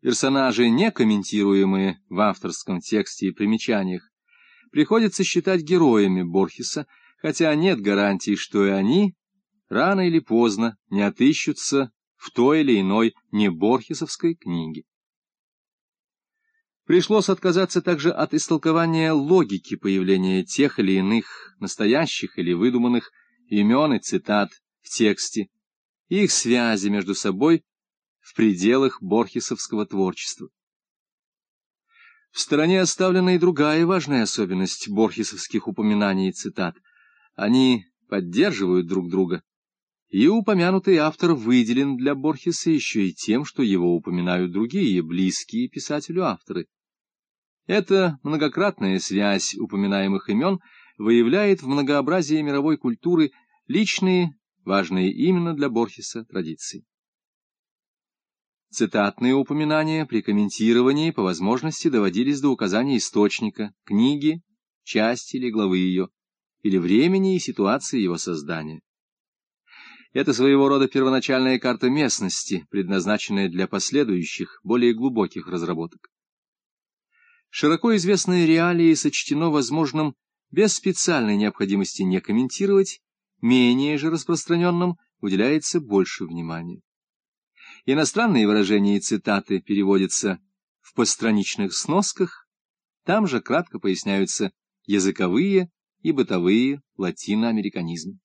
персонажи, не комментируемые в авторском тексте и примечаниях, приходится считать героями Борхеса, хотя нет гарантий, что и они рано или поздно не отыщутся в той или иной неборхесовской книге. Пришлось отказаться также от истолкования логики появления тех или иных, настоящих или выдуманных, имен и цитат в тексте, и их связи между собой в пределах борхесовского творчества. В стороне оставлена и другая важная особенность борхесовских упоминаний и цитат. Они поддерживают друг друга, и упомянутый автор выделен для Борхеса еще и тем, что его упоминают другие, близкие писателю авторы. Эта многократная связь упоминаемых имен выявляет в многообразии мировой культуры личные, важные именно для Борхеса, традиции. Цитатные упоминания при комментировании по возможности доводились до указания источника, книги, части или главы ее, или времени и ситуации его создания. Это своего рода первоначальная карта местности, предназначенная для последующих, более глубоких разработок. Широко известные реалии сочтено возможным без специальной необходимости не комментировать, менее же распространенным уделяется больше внимания. Иностранные выражения и цитаты переводятся в постраничных сносках, там же кратко поясняются языковые и бытовые латиноамериканизмы.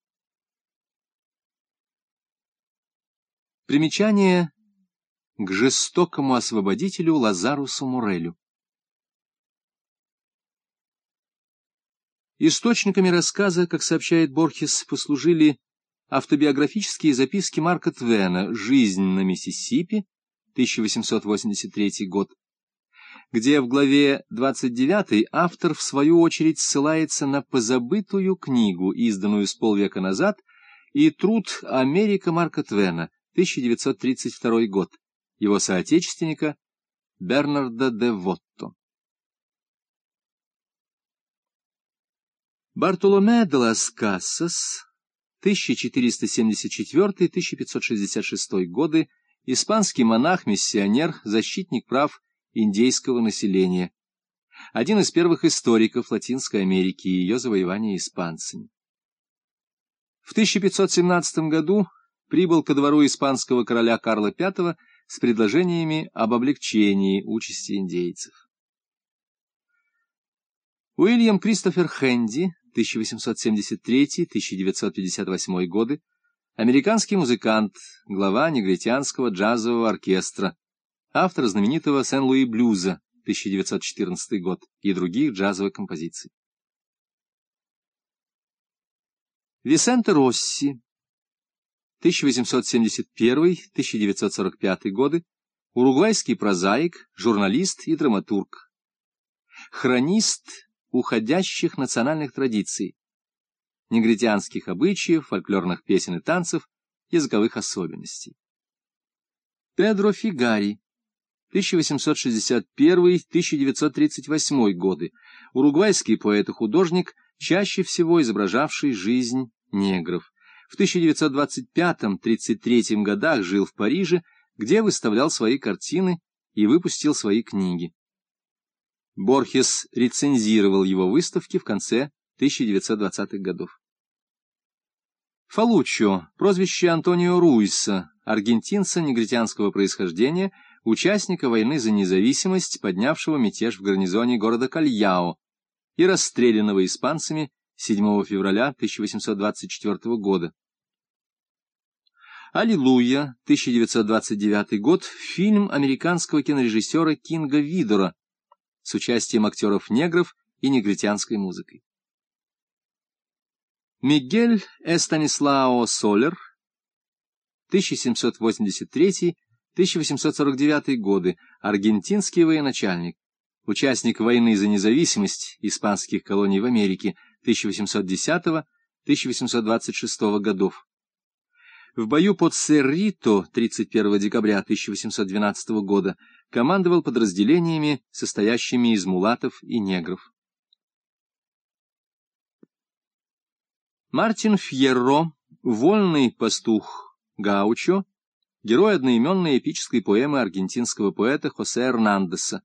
Примечание к жестокому освободителю Лазарусу Мурелю. Источниками рассказа, как сообщает Борхес, послужили автобиографические записки Марка Твена «Жизнь на Миссисипи», 1883 год, где в главе 29 автор в свою очередь ссылается на позабытую книгу, изданную с полвека назад, и труд «Америка» Марка Твена, 1932 год, его соотечественника Бернарда де Вотто. Бартоломе де лас Кассас, 1474-1566 годы, испанский монах-миссионер, защитник прав индейского населения, один из первых историков Латинской Америки и ее завоевания испанцами. В 1517 году прибыл ко двору испанского короля Карла V с предложениями об облегчении участи индейцев. Уильям Кристофер Хэнди, 1873-1958 годы, американский музыкант, глава негритянского джазового оркестра, автор знаменитого Сен-Луи блюза, 1914 год, и других джазовых композиций. Висенте Росси, 1871-1945 годы, уругвайский прозаик, журналист и драматург. Хронист уходящих национальных традиций, негритянских обычаев, фольклорных песен и танцев, языковых особенностей. Педро Фигари, 1861-1938 годы, уругвайский поэт и художник, чаще всего изображавший жизнь негров. В 1925-33 годах жил в Париже, где выставлял свои картины и выпустил свои книги. Борхес рецензировал его выставки в конце 1920-х годов. Фалуччо, прозвище Антонио Руиса, аргентинца негритянского происхождения, участника войны за независимость, поднявшего мятеж в гарнизоне города Кальяо и расстрелянного испанцами 7 февраля 1824 года. «Аллилуйя», 1929 год, фильм американского кинорежиссера Кинга Видора с участием актеров-негров и негритянской музыкой. Мигель Эстанислао Солер, 1783-1849 годы, аргентинский военачальник, участник войны за независимость испанских колоний в Америке 1810-1826 годов. В бою под Серрито 31 декабря 1812 года командовал подразделениями, состоящими из мулатов и негров. Мартин Фьерро, вольный пастух Гаучо, герой одноименной эпической поэмы аргентинского поэта Хосе Эрнандеса.